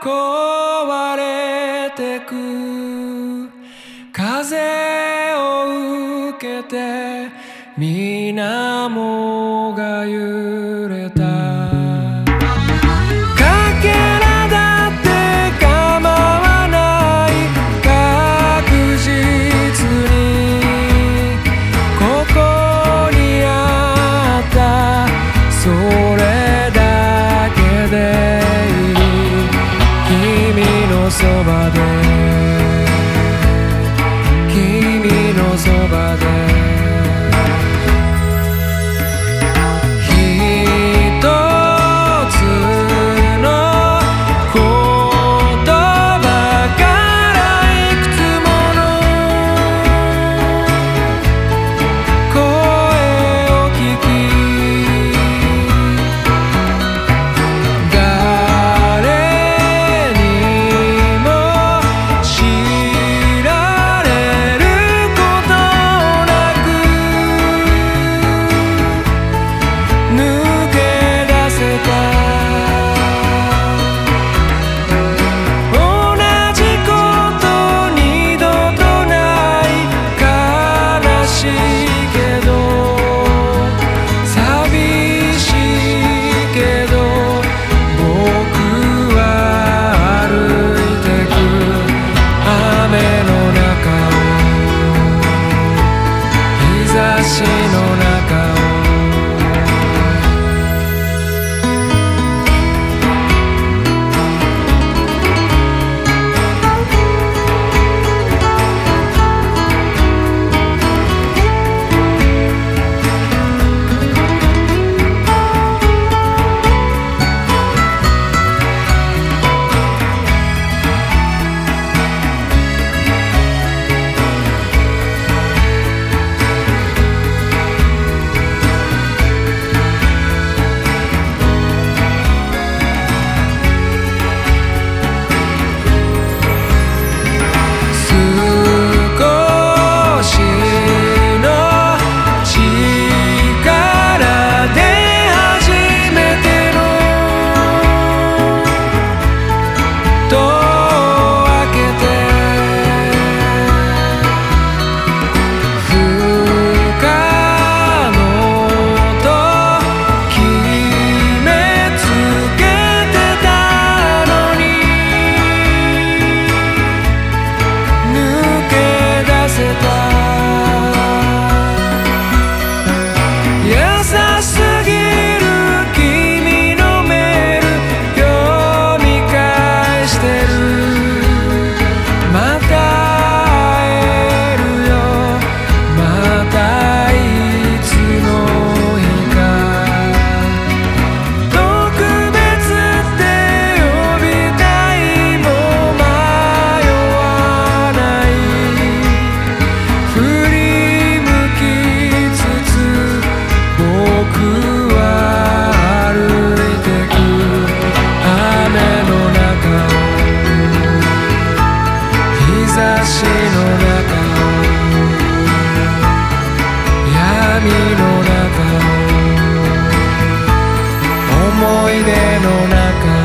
壊れてく。風を受けて水面が揺れた。君のそばで思い出の中